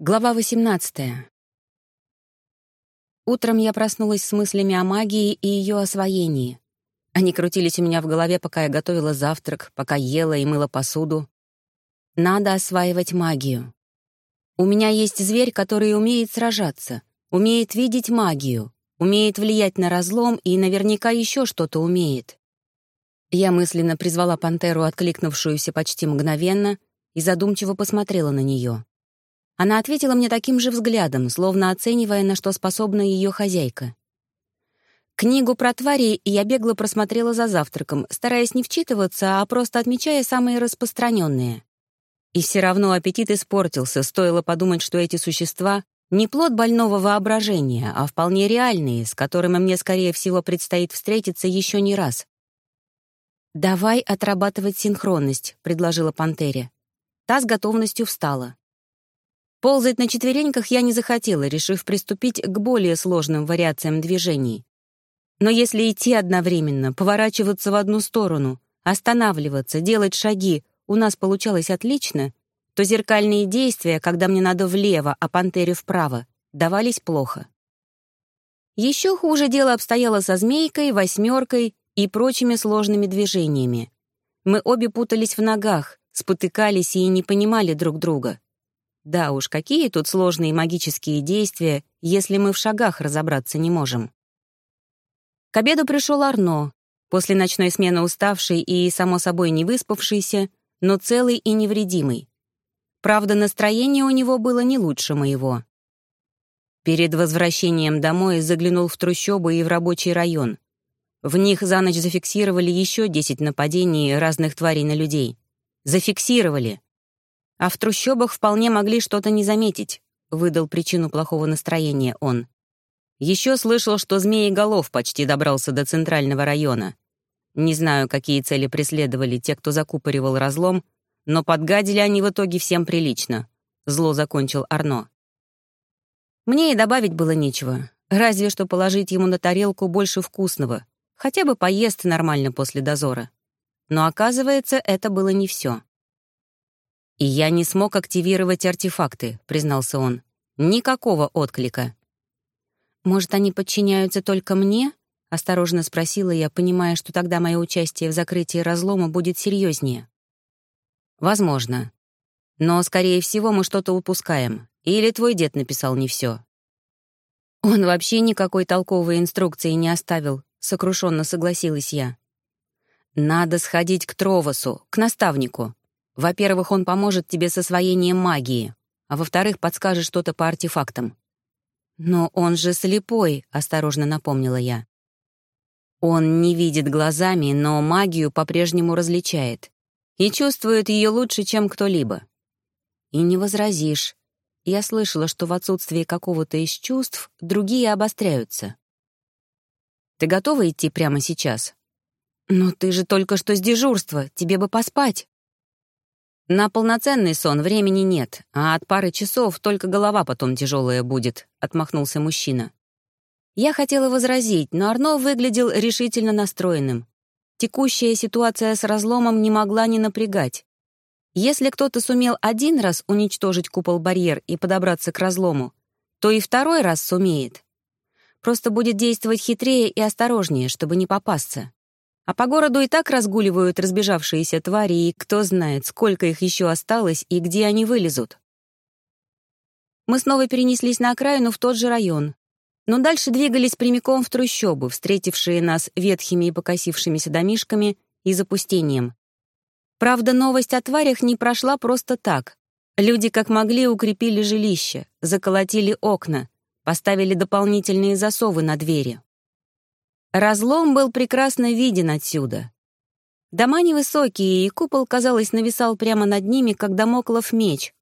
Глава 18. Утром я проснулась с мыслями о магии и ее освоении. Они крутились у меня в голове, пока я готовила завтрак, пока ела и мыла посуду. Надо осваивать магию. У меня есть зверь, который умеет сражаться, умеет видеть магию, умеет влиять на разлом и наверняка еще что-то умеет. Я мысленно призвала пантеру, откликнувшуюся почти мгновенно, и задумчиво посмотрела на нее. Она ответила мне таким же взглядом, словно оценивая, на что способна ее хозяйка. Книгу про твари я бегло просмотрела за завтраком, стараясь не вчитываться, а просто отмечая самые распространенные. И все равно аппетит испортился, стоило подумать, что эти существа — не плод больного воображения, а вполне реальные, с которыми мне, скорее всего, предстоит встретиться еще не раз. «Давай отрабатывать синхронность», — предложила Пантере. Та с готовностью встала. Ползать на четвереньках я не захотела, решив приступить к более сложным вариациям движений. Но если идти одновременно, поворачиваться в одну сторону, останавливаться, делать шаги у нас получалось отлично, то зеркальные действия, когда мне надо влево, а пантере вправо, давались плохо. Еще хуже дело обстояло со змейкой, восьмеркой и прочими сложными движениями. Мы обе путались в ногах, спотыкались и не понимали друг друга. Да уж, какие тут сложные магические действия, если мы в шагах разобраться не можем. К обеду пришел Арно, после ночной смены уставший и, само собой, не выспавшийся, но целый и невредимый. Правда, настроение у него было не лучше моего. Перед возвращением домой заглянул в трущобы и в рабочий район. В них за ночь зафиксировали еще 10 нападений разных тварей на людей. Зафиксировали. А в трущобах вполне могли что-то не заметить, выдал причину плохого настроения он. Еще слышал, что Змееголов почти добрался до центрального района. Не знаю, какие цели преследовали те, кто закупоривал разлом, но подгадили они в итоге всем прилично. Зло закончил Арно. Мне и добавить было нечего, разве что положить ему на тарелку больше вкусного, хотя бы поест нормально после дозора. Но оказывается, это было не все. «И я не смог активировать артефакты», — признался он. «Никакого отклика». «Может, они подчиняются только мне?» — осторожно спросила я, понимая, что тогда мое участие в закрытии разлома будет серьезнее. «Возможно. Но, скорее всего, мы что-то упускаем. Или твой дед написал не все. «Он вообще никакой толковой инструкции не оставил», — сокрушенно согласилась я. «Надо сходить к Тровосу, к наставнику. Во-первых, он поможет тебе с освоением магии, а во-вторых, подскажет что-то по артефактам. «Но он же слепой», — осторожно напомнила я. Он не видит глазами, но магию по-прежнему различает и чувствует ее лучше, чем кто-либо. И не возразишь. Я слышала, что в отсутствии какого-то из чувств другие обостряются. Ты готова идти прямо сейчас? Но ты же только что с дежурства, тебе бы поспать. «На полноценный сон времени нет, а от пары часов только голова потом тяжелая будет», — отмахнулся мужчина. Я хотела возразить, но Арно выглядел решительно настроенным. Текущая ситуация с разломом не могла не напрягать. Если кто-то сумел один раз уничтожить купол-барьер и подобраться к разлому, то и второй раз сумеет. Просто будет действовать хитрее и осторожнее, чтобы не попасться. А по городу и так разгуливают разбежавшиеся твари, и кто знает, сколько их еще осталось и где они вылезут. Мы снова перенеслись на окраину в тот же район, но дальше двигались прямиком в трущобы, встретившие нас ветхими и покосившимися домишками и запустением. Правда, новость о тварях не прошла просто так. Люди как могли укрепили жилище, заколотили окна, поставили дополнительные засовы на двери. Разлом был прекрасно виден отсюда. Дома невысокие, и купол, казалось, нависал прямо над ними, как домоклов меч.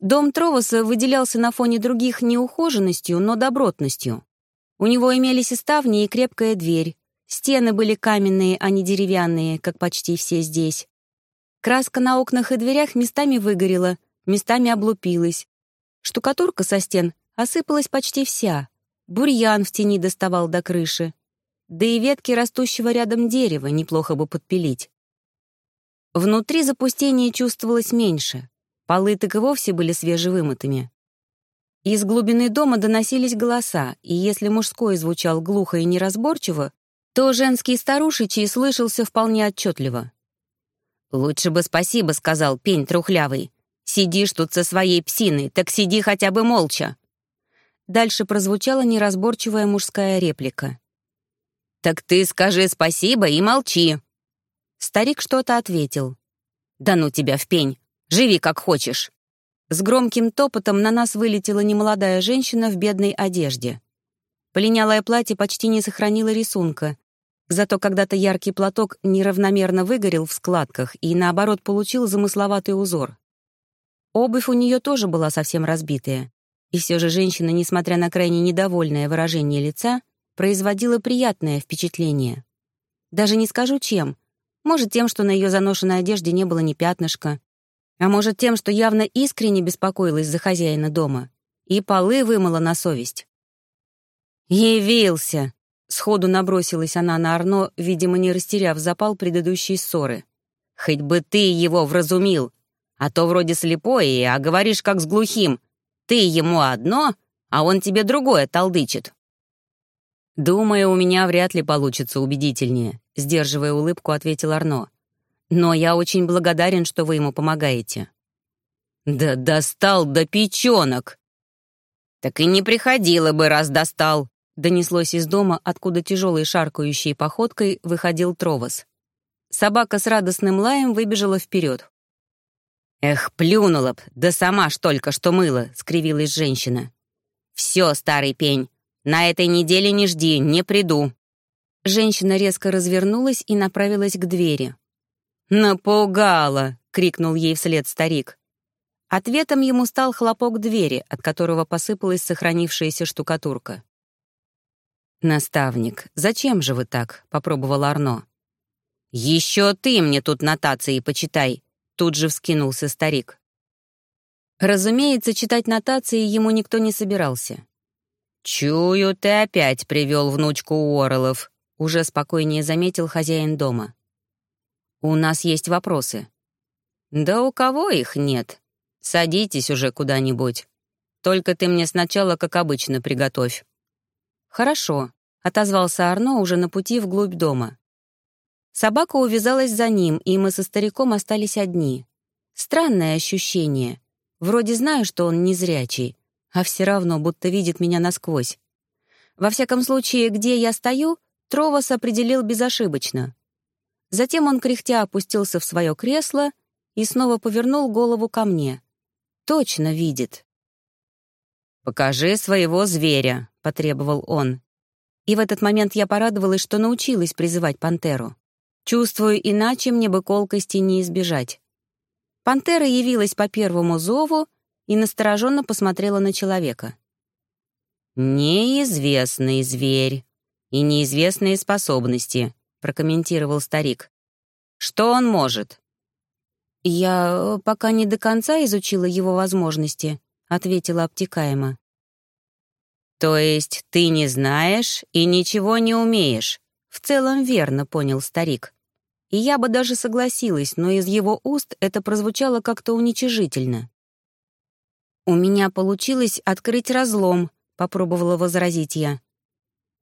Дом Тровоса выделялся на фоне других не ухоженностью, но добротностью. У него имелись и ставни, и крепкая дверь. Стены были каменные, а не деревянные, как почти все здесь. Краска на окнах и дверях местами выгорела, местами облупилась. Штукатурка со стен осыпалась почти вся. Бурьян в тени доставал до крыши. Да и ветки растущего рядом дерева неплохо бы подпилить. Внутри запустение чувствовалось меньше. Полы так и вовсе были свежевымытыми. Из глубины дома доносились голоса, и если мужской звучал глухо и неразборчиво, то женский старушечий слышался вполне отчетливо. «Лучше бы спасибо», — сказал пень трухлявый. «Сидишь тут со своей псиной, так сиди хотя бы молча». Дальше прозвучала неразборчивая мужская реплика. «Так ты скажи спасибо и молчи». Старик что-то ответил. «Да ну тебя в пень, живи как хочешь». С громким топотом на нас вылетела немолодая женщина в бедной одежде. Полинялое платье почти не сохранило рисунка, зато когда-то яркий платок неравномерно выгорел в складках и, наоборот, получил замысловатый узор. Обувь у нее тоже была совсем разбитая. И все же женщина, несмотря на крайне недовольное выражение лица, производила приятное впечатление. Даже не скажу чем. Может, тем, что на ее заношенной одежде не было ни пятнышка, а может, тем, что явно искренне беспокоилась за хозяина дома и полы вымыла на совесть. «Явился!» — сходу набросилась она на Арно, видимо, не растеряв запал предыдущей ссоры. «Хоть бы ты его вразумил, а то вроде слепой, а говоришь как с глухим. Ты ему одно, а он тебе другое толдычит». «Думаю, у меня вряд ли получится убедительнее», — сдерживая улыбку, ответил Арно. Но я очень благодарен, что вы ему помогаете». «Да достал до печенок!» «Так и не приходило бы, раз достал», — донеслось из дома, откуда тяжелой шаркающей походкой выходил Тровос. Собака с радостным лаем выбежала вперед. «Эх, плюнула б, да сама ж только что мыла», — скривилась женщина. «Все, старый пень, на этой неделе не жди, не приду». Женщина резко развернулась и направилась к двери. «Напугала!» — крикнул ей вслед старик. Ответом ему стал хлопок двери, от которого посыпалась сохранившаяся штукатурка. «Наставник, зачем же вы так?» — попробовал Арно. «Еще ты мне тут нотации почитай!» — тут же вскинулся старик. Разумеется, читать нотации ему никто не собирался. «Чую, ты опять привел внучку Уорлов», — уже спокойнее заметил хозяин дома. «У нас есть вопросы». «Да у кого их нет? Садитесь уже куда-нибудь. Только ты мне сначала, как обычно, приготовь». «Хорошо», — отозвался Арно уже на пути вглубь дома. Собака увязалась за ним, и мы со стариком остались одни. Странное ощущение. Вроде знаю, что он незрячий, а все равно будто видит меня насквозь. Во всяком случае, где я стою, Тровос определил безошибочно. Затем он кряхтя опустился в свое кресло и снова повернул голову ко мне. Точно видит. «Покажи своего зверя», — потребовал он. И в этот момент я порадовалась, что научилась призывать пантеру. Чувствую, иначе мне бы колкости не избежать. Пантера явилась по первому зову и настороженно посмотрела на человека. «Неизвестный зверь и неизвестные способности», прокомментировал старик. «Что он может?» «Я пока не до конца изучила его возможности», — ответила обтекаемо. «То есть ты не знаешь и ничего не умеешь?» В целом верно, понял старик. И я бы даже согласилась, но из его уст это прозвучало как-то уничижительно. «У меня получилось открыть разлом», — попробовала возразить я.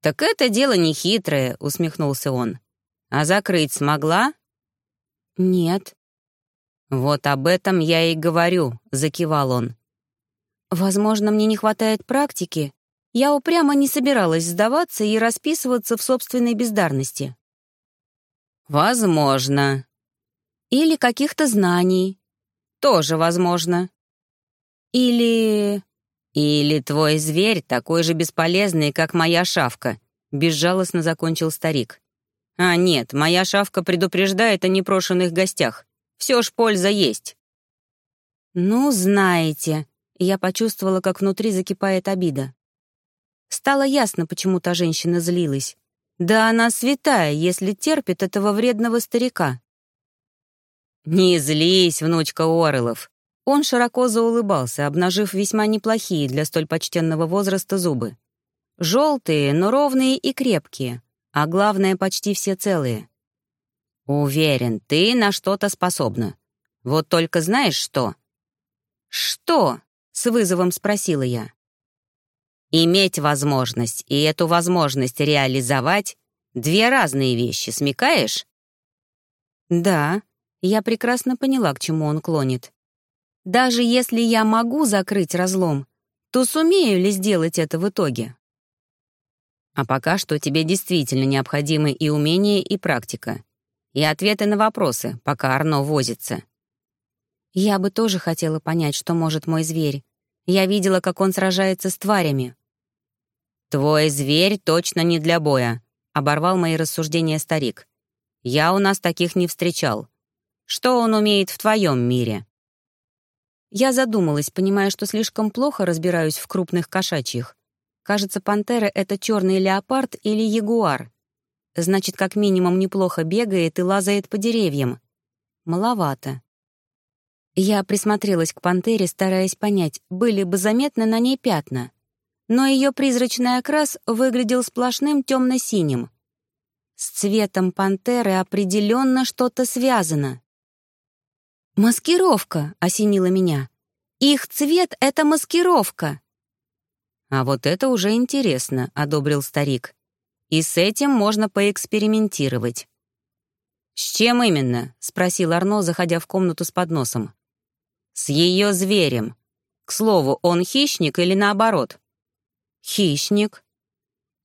«Так это дело нехитрое», — усмехнулся он. А закрыть смогла? Нет. Вот об этом я и говорю, закивал он. Возможно, мне не хватает практики. Я упрямо не собиралась сдаваться и расписываться в собственной бездарности. Возможно. Или каких-то знаний. Тоже возможно. Или... Или твой зверь такой же бесполезный, как моя шавка, безжалостно закончил старик. А нет, моя шавка предупреждает о непрошенных гостях. Все ж польза есть. Ну, знаете, я почувствовала, как внутри закипает обида. Стало ясно, почему та женщина злилась. Да она святая, если терпит этого вредного старика. «Не злись, внучка Уоррелов!» Он широко заулыбался, обнажив весьма неплохие для столь почтенного возраста зубы. Желтые, но ровные и крепкие а главное, почти все целые. Уверен, ты на что-то способна. Вот только знаешь что? Что? С вызовом спросила я. Иметь возможность и эту возможность реализовать — две разные вещи, смекаешь? Да, я прекрасно поняла, к чему он клонит. Даже если я могу закрыть разлом, то сумею ли сделать это в итоге? А пока что тебе действительно необходимы и умения, и практика. И ответы на вопросы, пока Арно возится. Я бы тоже хотела понять, что может мой зверь. Я видела, как он сражается с тварями. «Твой зверь точно не для боя», — оборвал мои рассуждения старик. «Я у нас таких не встречал. Что он умеет в твоем мире?» Я задумалась, понимая, что слишком плохо разбираюсь в крупных кошачьих. Кажется, пантера — это черный леопард или ягуар. Значит, как минимум неплохо бегает и лазает по деревьям. Маловато. Я присмотрелась к пантере, стараясь понять, были бы заметны на ней пятна. Но ее призрачный окрас выглядел сплошным темно-синим. С цветом пантеры определенно что-то связано. «Маскировка!» — осенила меня. «Их цвет — это маскировка!» «А вот это уже интересно», — одобрил старик. «И с этим можно поэкспериментировать». «С чем именно?» — спросил Арно, заходя в комнату с подносом. «С ее зверем. К слову, он хищник или наоборот?» «Хищник».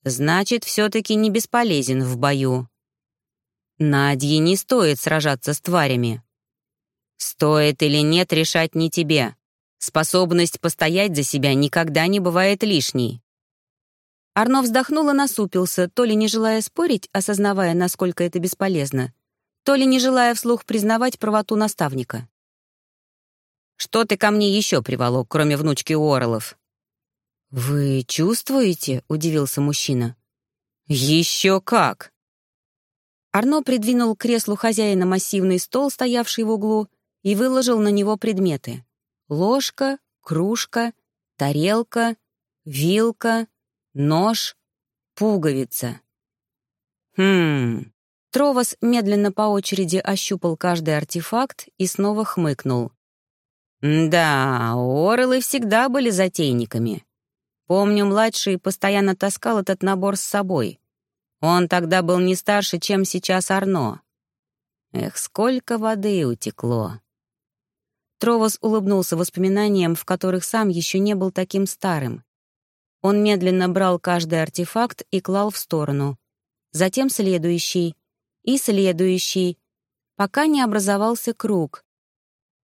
«Значит, все-таки не бесполезен в бою». «Надье не стоит сражаться с тварями», Стоит или нет решать не тебе. Способность постоять за себя никогда не бывает лишней. Арно вздохнул и насупился, то ли не желая спорить, осознавая, насколько это бесполезно, то ли не желая вслух признавать правоту наставника. «Что ты ко мне еще приволок, кроме внучки Уорлов?» «Вы чувствуете?» — удивился мужчина. «Еще как!» Арно придвинул к креслу хозяина массивный стол, стоявший в углу, и выложил на него предметы. Ложка, кружка, тарелка, вилка, нож, пуговица. Хм. Тровос медленно по очереди ощупал каждый артефакт и снова хмыкнул. «Да, Орлы всегда были затейниками. Помню, младший постоянно таскал этот набор с собой. Он тогда был не старше, чем сейчас Арно. Эх, сколько воды утекло. Тровос улыбнулся воспоминаниям, в которых сам еще не был таким старым. Он медленно брал каждый артефакт и клал в сторону. Затем следующий. И следующий. Пока не образовался круг.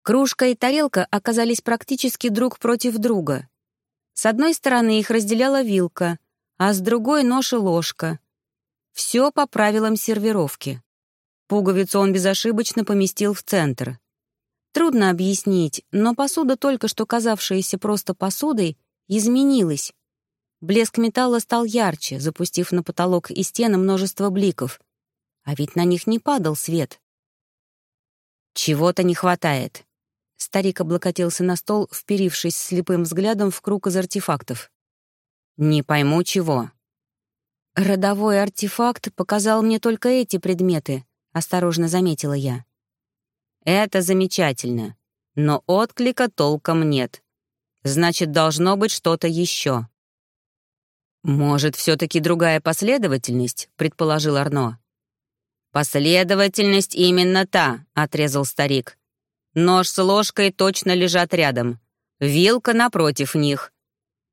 Кружка и тарелка оказались практически друг против друга. С одной стороны их разделяла вилка, а с другой — нож и ложка. Все по правилам сервировки. Пуговицу он безошибочно поместил в центр. Трудно объяснить, но посуда, только что казавшаяся просто посудой, изменилась. Блеск металла стал ярче, запустив на потолок и стены множество бликов. А ведь на них не падал свет. «Чего-то не хватает». Старик облокотился на стол, вперившись слепым взглядом в круг из артефактов. «Не пойму, чего». «Родовой артефакт показал мне только эти предметы», — осторожно заметила я. Это замечательно, но отклика толком нет. Значит, должно быть что-то еще. «Может, все-таки другая последовательность?» — предположил Арно. «Последовательность именно та», — отрезал старик. «Нож с ложкой точно лежат рядом. Вилка напротив них.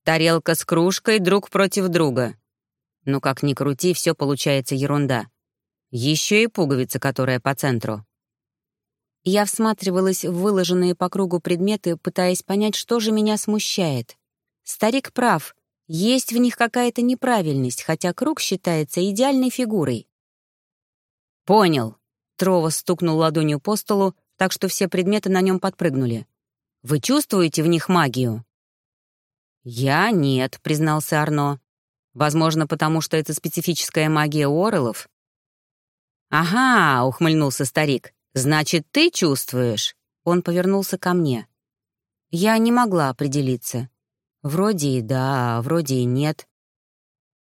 Тарелка с кружкой друг против друга. Но как ни крути, все получается ерунда. Еще и пуговица, которая по центру. Я всматривалась в выложенные по кругу предметы, пытаясь понять, что же меня смущает. Старик прав, есть в них какая-то неправильность, хотя круг считается идеальной фигурой. «Понял», — Трова стукнул ладонью по столу, так что все предметы на нем подпрыгнули. «Вы чувствуете в них магию?» «Я нет», — признался Арно. «Возможно, потому что это специфическая магия Уоррелов». «Ага», — ухмыльнулся старик. «Значит, ты чувствуешь?» Он повернулся ко мне. Я не могла определиться. Вроде и да, вроде и нет.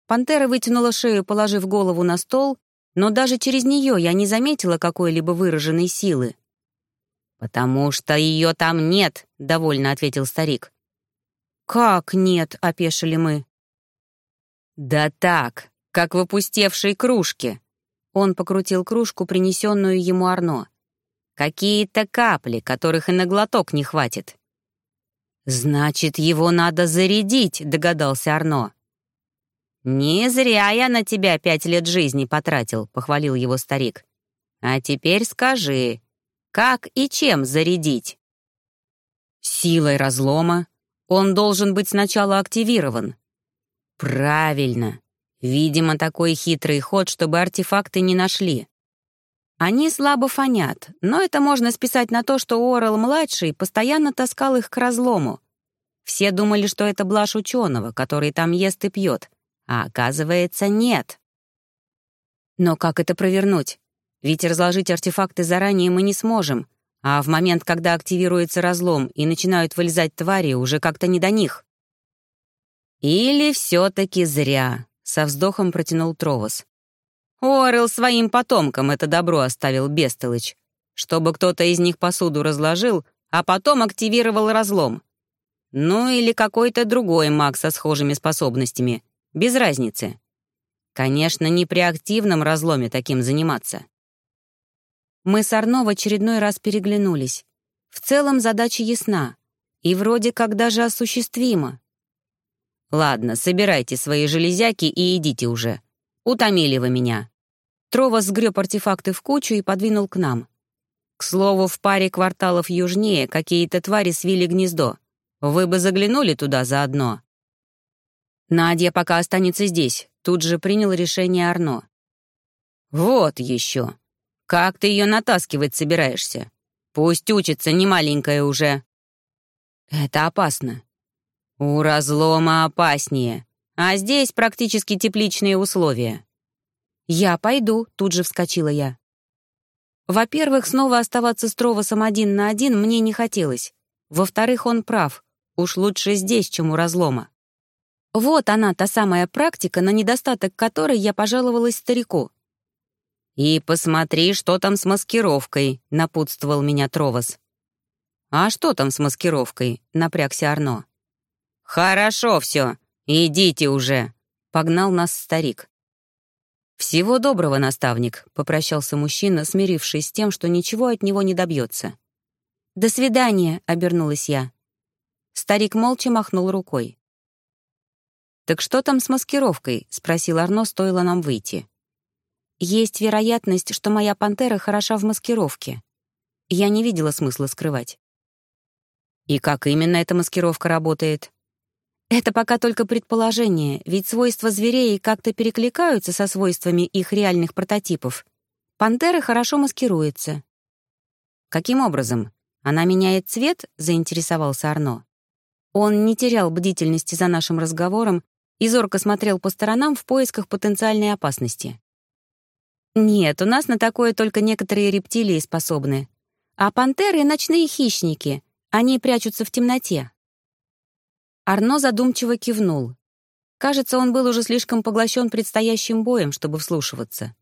Пантера вытянула шею, положив голову на стол, но даже через нее я не заметила какой-либо выраженной силы. «Потому что ее там нет», — довольно ответил старик. «Как нет?» — опешили мы. «Да так, как в опустевшей кружке». Он покрутил кружку, принесенную ему Арно. «Какие-то капли, которых и на глоток не хватит». «Значит, его надо зарядить», — догадался Арно. «Не зря я на тебя пять лет жизни потратил», — похвалил его старик. «А теперь скажи, как и чем зарядить?» «Силой разлома. Он должен быть сначала активирован». «Правильно. Видимо, такой хитрый ход, чтобы артефакты не нашли. Они слабо фонят, но это можно списать на то, что Орел-младший постоянно таскал их к разлому. Все думали, что это блажь ученого, который там ест и пьет, а оказывается, нет. Но как это провернуть? Ведь разложить артефакты заранее мы не сможем, а в момент, когда активируется разлом и начинают вылезать твари, уже как-то не до них. Или все-таки зря. Со вздохом протянул Тровос. Орел своим потомкам это добро оставил Бестолыч, чтобы кто-то из них посуду разложил, а потом активировал разлом. Ну или какой-то другой маг со схожими способностями. Без разницы. Конечно, не при активном разломе таким заниматься. Мы с Арно в очередной раз переглянулись. В целом задача ясна. И вроде как даже осуществима. «Ладно, собирайте свои железяки и идите уже. Утомили вы меня». Трова сгреб артефакты в кучу и подвинул к нам. К слову, в паре кварталов южнее какие-то твари свили гнездо. Вы бы заглянули туда заодно. Надя пока останется здесь, тут же принял решение Арно. Вот еще. Как ты ее натаскивать собираешься? Пусть учится, не маленькая уже. Это опасно. У разлома опаснее, а здесь практически тепличные условия. «Я пойду», — тут же вскочила я. Во-первых, снова оставаться с Тровосом один на один мне не хотелось. Во-вторых, он прав. Уж лучше здесь, чем у разлома. Вот она, та самая практика, на недостаток которой я пожаловалась старику. «И посмотри, что там с маскировкой», — напутствовал меня Тровос. «А что там с маскировкой?» — напрягся Арно. «Хорошо все, идите уже», — погнал нас старик. «Всего доброго, наставник», — попрощался мужчина, смирившись с тем, что ничего от него не добьется. «До свидания», — обернулась я. Старик молча махнул рукой. «Так что там с маскировкой?» — спросил Арно, стоило нам выйти. «Есть вероятность, что моя пантера хороша в маскировке. Я не видела смысла скрывать». «И как именно эта маскировка работает?» Это пока только предположение, ведь свойства зверей как-то перекликаются со свойствами их реальных прототипов. Пантера хорошо маскируется. «Каким образом? Она меняет цвет?» — заинтересовался Арно. Он не терял бдительности за нашим разговором и зорко смотрел по сторонам в поисках потенциальной опасности. «Нет, у нас на такое только некоторые рептилии способны. А пантеры — ночные хищники. Они прячутся в темноте. Арно задумчиво кивнул. Кажется, он был уже слишком поглощен предстоящим боем, чтобы вслушиваться.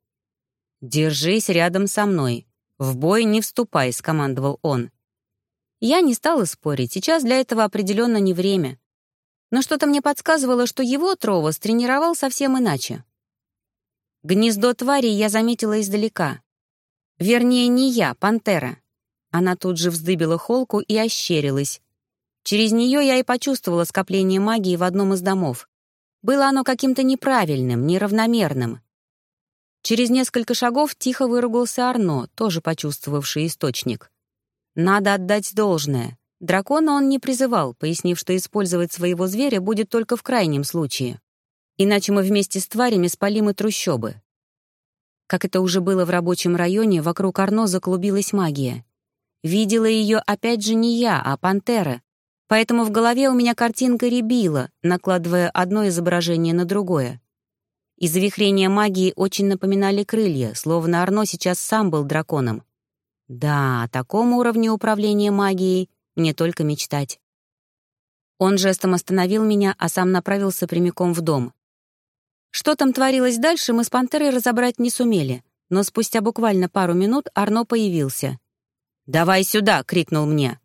«Держись рядом со мной. В бой не вступай», — скомандовал он. Я не стала спорить, сейчас для этого определенно не время. Но что-то мне подсказывало, что его Тровос тренировал совсем иначе. Гнездо твари я заметила издалека. Вернее, не я, пантера. Она тут же вздыбила холку и ощерилась, Через нее я и почувствовала скопление магии в одном из домов. Было оно каким-то неправильным, неравномерным. Через несколько шагов тихо выругался Арно, тоже почувствовавший источник. Надо отдать должное. Дракона он не призывал, пояснив, что использовать своего зверя будет только в крайнем случае. Иначе мы вместе с тварями спалим и трущобы. Как это уже было в рабочем районе, вокруг Арно заклубилась магия. Видела ее опять же не я, а пантера, Поэтому в голове у меня картинка рябила, накладывая одно изображение на другое. И завихрения магии очень напоминали крылья, словно Арно сейчас сам был драконом. Да, о таком уровне управления магией мне только мечтать. Он жестом остановил меня, а сам направился прямиком в дом. Что там творилось дальше, мы с пантерой разобрать не сумели, но спустя буквально пару минут Арно появился. «Давай сюда!» — крикнул мне.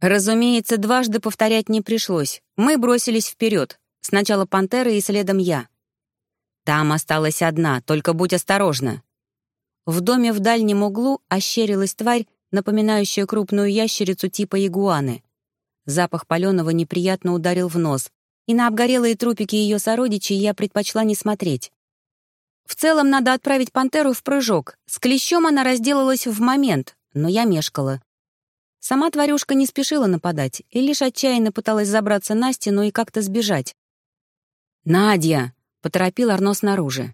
Разумеется, дважды повторять не пришлось. Мы бросились вперед. Сначала пантера и следом я. Там осталась одна, только будь осторожна. В доме в дальнем углу ощерилась тварь, напоминающая крупную ящерицу типа игуаны. Запах паленого неприятно ударил в нос, и на обгорелые трупики ее сородичей я предпочла не смотреть. В целом надо отправить пантеру в прыжок. С клещом она разделалась в момент, но я мешкала. Сама тварюшка не спешила нападать и лишь отчаянно пыталась забраться на стену и как-то сбежать. «Надя!» — поторопил Арно снаружи.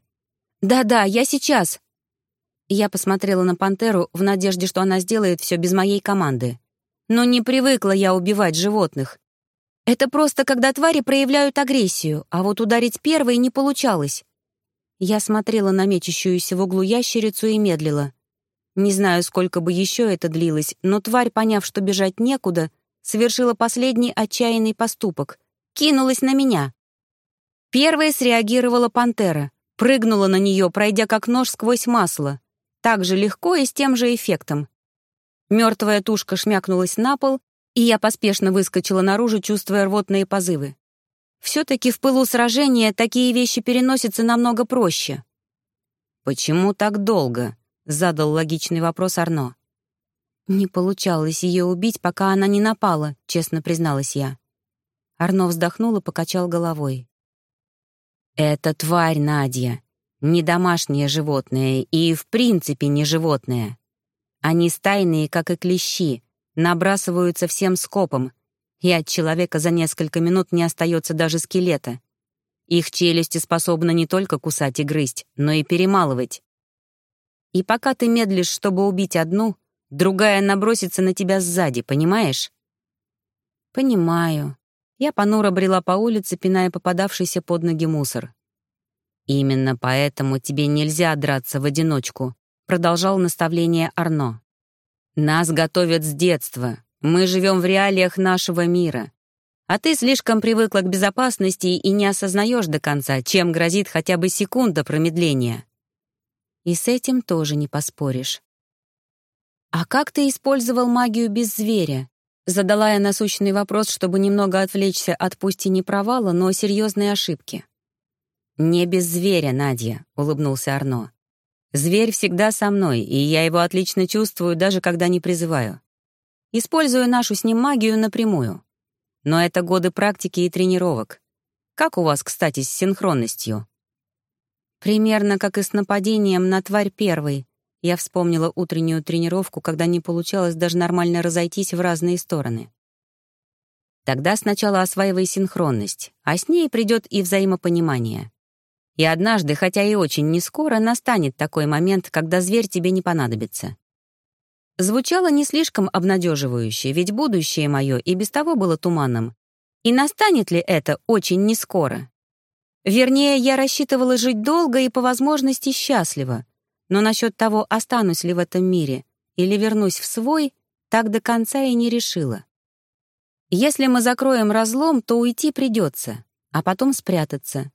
«Да-да, я сейчас!» Я посмотрела на пантеру в надежде, что она сделает все без моей команды. Но не привыкла я убивать животных. Это просто когда твари проявляют агрессию, а вот ударить первой не получалось. Я смотрела на мечущуюся в углу ящерицу и медлила. Не знаю, сколько бы еще это длилось, но тварь, поняв, что бежать некуда, совершила последний отчаянный поступок. Кинулась на меня. Первая среагировала пантера, прыгнула на нее, пройдя как нож сквозь масло. Так же легко и с тем же эффектом. Мертвая тушка шмякнулась на пол, и я поспешно выскочила наружу, чувствуя рвотные позывы. Все-таки в пылу сражения такие вещи переносятся намного проще. «Почему так долго?» — задал логичный вопрос Арно. «Не получалось ее убить, пока она не напала», — честно призналась я. Арно вздохнул и покачал головой. «Это тварь, Надя. Не домашнее животное и, в принципе, не животное. Они стайные, как и клещи, набрасываются всем скопом, и от человека за несколько минут не остается даже скелета. Их челюсти способны не только кусать и грызть, но и перемалывать. И пока ты медлишь, чтобы убить одну, другая набросится на тебя сзади, понимаешь? Понимаю. Я понуро брела по улице, пиная попадавшийся под ноги мусор. «Именно поэтому тебе нельзя драться в одиночку», — продолжал наставление Арно. «Нас готовят с детства, мы живем в реалиях нашего мира. А ты слишком привыкла к безопасности и не осознаешь до конца, чем грозит хотя бы секунда промедления. И с этим тоже не поспоришь. «А как ты использовал магию без зверя?» Задала я насущный вопрос, чтобы немного отвлечься от пусть и не провала, но серьезной ошибки. «Не без зверя, Надя», — улыбнулся Арно. «Зверь всегда со мной, и я его отлично чувствую, даже когда не призываю используя нашу с ним магию напрямую. Но это годы практики и тренировок. Как у вас, кстати, с синхронностью? Примерно как и с нападением на тварь первой. Я вспомнила утреннюю тренировку, когда не получалось даже нормально разойтись в разные стороны. Тогда сначала осваивай синхронность, а с ней придет и взаимопонимание. И однажды, хотя и очень не скоро, настанет такой момент, когда зверь тебе не понадобится. Звучало не слишком обнадеживающе, ведь будущее мое и без того было туманным. И настанет ли это очень нескоро? Вернее, я рассчитывала жить долго и по возможности счастливо. Но насчет того, останусь ли в этом мире или вернусь в свой, так до конца и не решила. Если мы закроем разлом, то уйти придется, а потом спрятаться.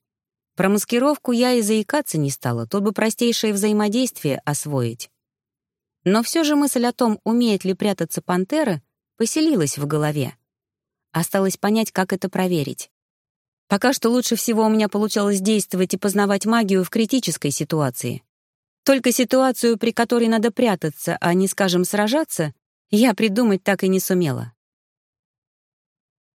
Про маскировку я и заикаться не стала, тут бы простейшее взаимодействие освоить. Но все же мысль о том, умеет ли прятаться пантера, поселилась в голове. Осталось понять, как это проверить. Пока что лучше всего у меня получалось действовать и познавать магию в критической ситуации. Только ситуацию, при которой надо прятаться, а не, скажем, сражаться, я придумать так и не сумела.